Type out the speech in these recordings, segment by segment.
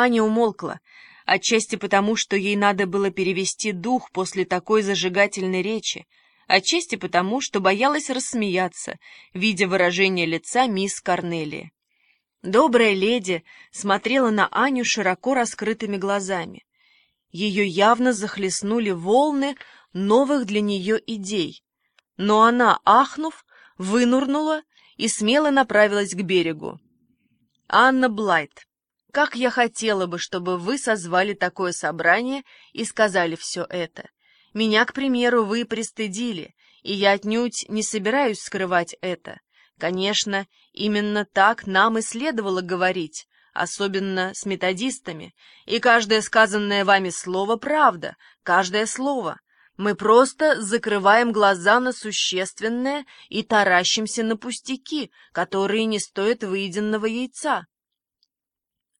Аня умолкла, отчасти потому, что ей надо было перевести дух после такой зажигательной речи, отчасти потому, что боялась рассмеяться, видя выражение лица мисс Корнелии. Добрая леди смотрела на Аню широко раскрытыми глазами. Ее явно захлестнули волны новых для нее идей, но она, ахнув, вынурнула и смело направилась к берегу. «Анна Блайт, как я хотела бы, чтобы вы созвали такое собрание и сказали все это. Меня, к примеру, вы пристыдили, и я отнюдь не собираюсь скрывать это. Конечно, именно так нам и следовало говорить, особенно с методистами, и каждое сказанное вами слово — правда, каждое слово. Мы просто закрываем глаза на существенное и таращимся на пустяки, которые не стоят выеденного яйца.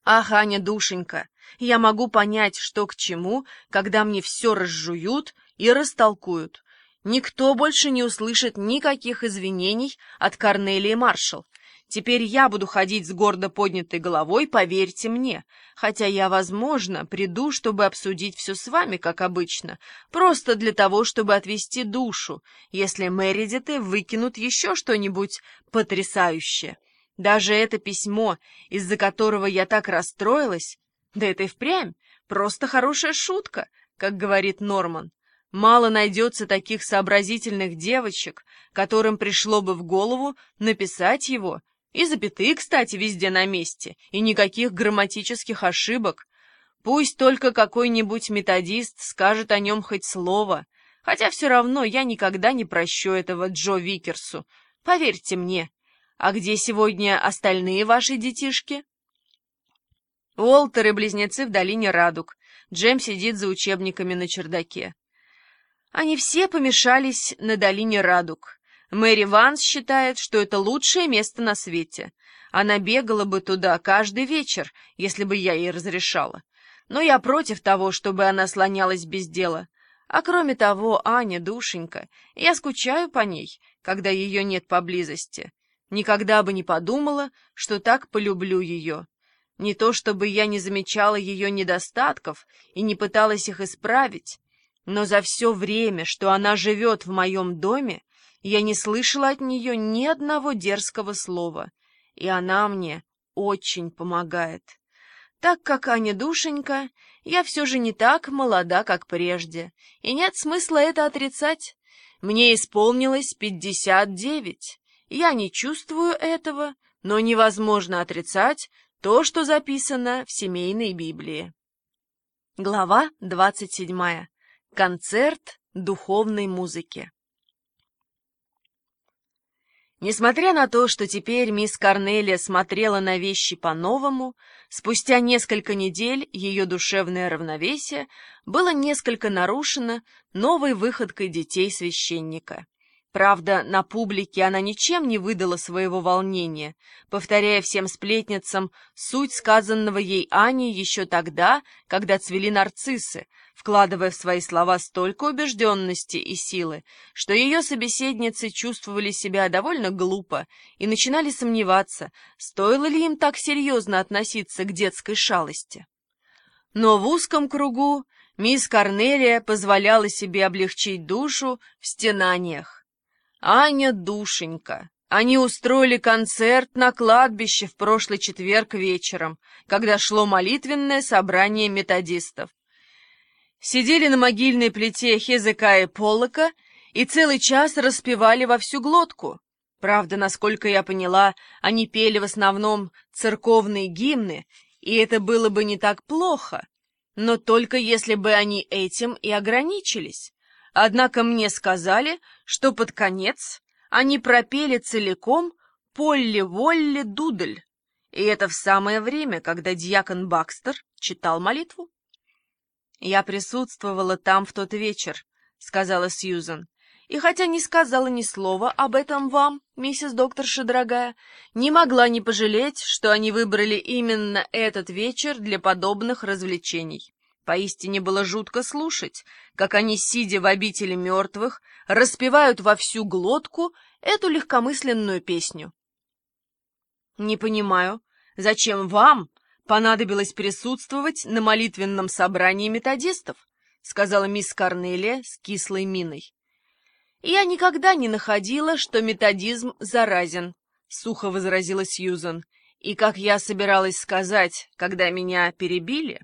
Ах, Аня, душенька, я могу понять, что к чему, когда мне все разжуют и растолкуют. Никто больше не услышит никаких извинений от Корнелии Маршалл. Теперь я буду ходить с гордо поднятой головой, поверьте мне, хотя я, возможно, приду, чтобы обсудить все с вами, как обычно, просто для того, чтобы отвести душу, если Мэридиты выкинут еще что-нибудь потрясающее. Даже это письмо, из-за которого я так расстроилась, да это и впрямь, просто хорошая шутка, как говорит Норман. Мало найдется таких сообразительных девочек, которым пришло бы в голову написать его, и запятые, кстати, везде на месте, и никаких грамматических ошибок. Пусть только какой-нибудь методист скажет о нем хоть слово, хотя все равно я никогда не прощу этого Джо Викерсу, поверьте мне. «А где сегодня остальные ваши детишки?» Уолтер и близнецы в долине Радуг. Джем сидит за учебниками на чердаке. Они все помешались на долине Радуг. Мэри Ванс считает, что это лучшее место на свете. Она бегала бы туда каждый вечер, если бы я ей разрешала. Но я против того, чтобы она слонялась без дела. А кроме того, Аня, душенька, я скучаю по ней, когда ее нет поблизости. Никогда бы не подумала, что так полюблю ее. Не то чтобы я не замечала ее недостатков и не пыталась их исправить, но за все время, что она живет в моем доме, я не слышала от нее ни одного дерзкого слова, и она мне очень помогает. Так как Аня душенька, я все же не так молода, как прежде, и нет смысла это отрицать. Мне исполнилось пятьдесят девять. Я не чувствую этого, но невозможно отрицать то, что записано в семейной Библии. Глава 27. Концерт духовной музыки. Несмотря на то, что теперь мисс Корнелия смотрела на вещи по-новому, спустя несколько недель ее душевное равновесие было несколько нарушено новой выходкой детей священника. Правда, на публике она ничем не выдала своего волнения, повторяя всем сплетницам суть сказанного ей Аней еще тогда, когда цвели нарциссы, вкладывая в свои слова столько убежденности и силы, что ее собеседницы чувствовали себя довольно глупо и начинали сомневаться, стоило ли им так серьезно относиться к детской шалости. Но в узком кругу мисс Корнелия позволяла себе облегчить душу в стенаниях. Аня душенька. Они устроили концерт на кладбище в прошлый четверг вечером, когда шло молитвенное собрание методистов. Сидели на могильной плите Хезекая Полока и целый час распевали во всю глотку. Правда, насколько я поняла, они пели в основном церковные гимны, и это было бы не так плохо, но только если бы они этим и ограничились. Однако мне сказали, что под конец они пропели целиком «Полли-волли дудль», и это в самое время, когда дьякон Бакстер читал молитву. «Я присутствовала там в тот вечер», — сказала Сьюзен, «и хотя не сказала ни слова об этом вам, миссис докторша дорогая, не могла не пожалеть, что они выбрали именно этот вечер для подобных развлечений». Поистине было жутко слушать, как они, сидя в обители мертвых, распевают во всю глотку эту легкомысленную песню. «Не понимаю, зачем вам, понадобилось присутствовать на молитвенном собрании методистов, сказала мисс Корнелия с кислой миной. «Я никогда не находила, что методизм заразен», — сухо возразила Сьюзан. «И как я собиралась сказать, когда меня перебили,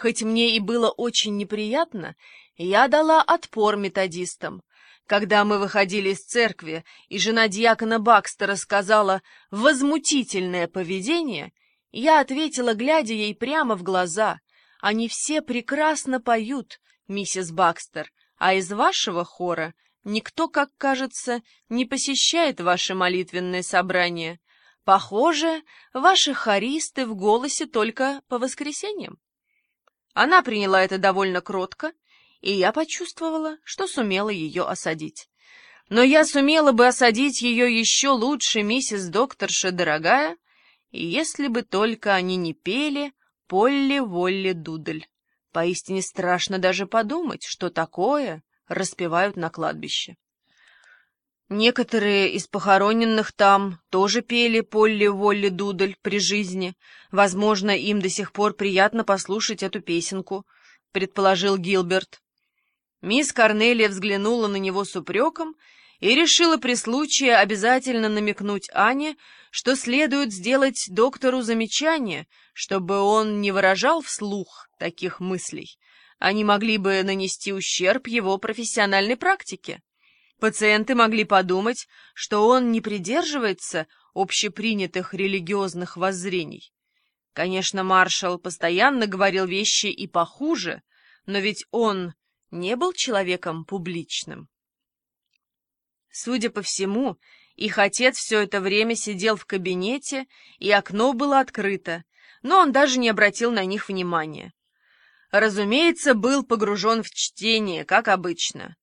хоть мне и было очень неприятно, я дала отпор методистам. Когда мы выходили из церкви, и жена дьякона Бакстера сказала «возмутительное поведение», я ответила, глядя ей прямо в глаза. «Они все прекрасно поют, миссис Бакстер, а из вашего хора никто, как кажется, не посещает ваши молитвенные собрания. Похоже, ваши хористы в голосе только по воскресеньям». Она приняла это довольно кротко, и я почувствовала, что сумела ее осадить. Но я сумела бы осадить ее еще лучше, миссис докторша дорогая, если бы только они не пели «Полли-волли дудль». Поистине страшно даже подумать, что такое распевают на кладбище. Некоторые из похороненных там тоже пели «Полли-волли дудль» при жизни. Возможно, им до сих пор приятно послушать эту песенку, предположил Гилберт. Мисс Корнелия взглянула на него с упреком и решила при случае обязательно намекнуть Ане, что следует сделать доктору замечание, чтобы он не выражал вслух таких мыслей. Они могли бы нанести ущерб его профессиональной практике. Пациенты могли подумать, что он не придерживается общепринятых религиозных воззрений. Конечно, маршал постоянно говорил вещи и похуже, но ведь он не был человеком публичным. Судя по всему, их отец все это время сидел в кабинете, и окно было открыто, но он даже не обратил на них внимания. Разумеется, был погружен в чтение, как обычно.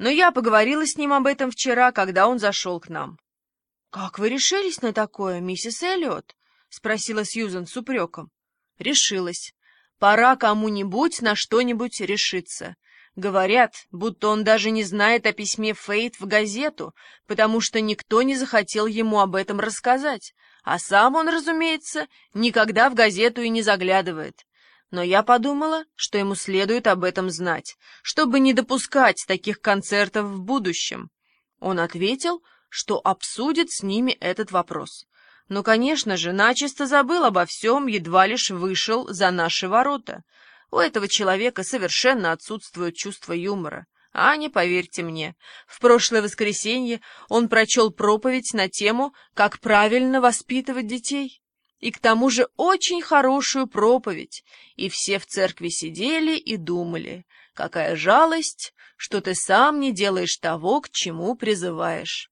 Но я поговорила с ним об этом вчера, когда он зашел к нам. — Как вы решились на такое, миссис Эллиот? — спросила Сьюзен с упреком. — Решилась. Пора кому-нибудь на что-нибудь решиться. Говорят, будто он даже не знает о письме Фейт в газету, потому что никто не захотел ему об этом рассказать, а сам он, разумеется, никогда в газету и не заглядывает. Но я подумала, что ему следует об этом знать, чтобы не допускать таких концертов в будущем. Он ответил, что обсудит с ними этот вопрос. Но, конечно же, начисто забыл обо всем, едва лишь вышел за наши ворота — у этого человека совершенно отсутствует чувство юмора. А не поверьте мне, в прошлое воскресенье он прочел проповедь на тему «Как правильно воспитывать детей». И к тому же очень хорошую проповедь, и все в церкви сидели и думали, какая жалость, что ты сам не делаешь того, к чему призываешь.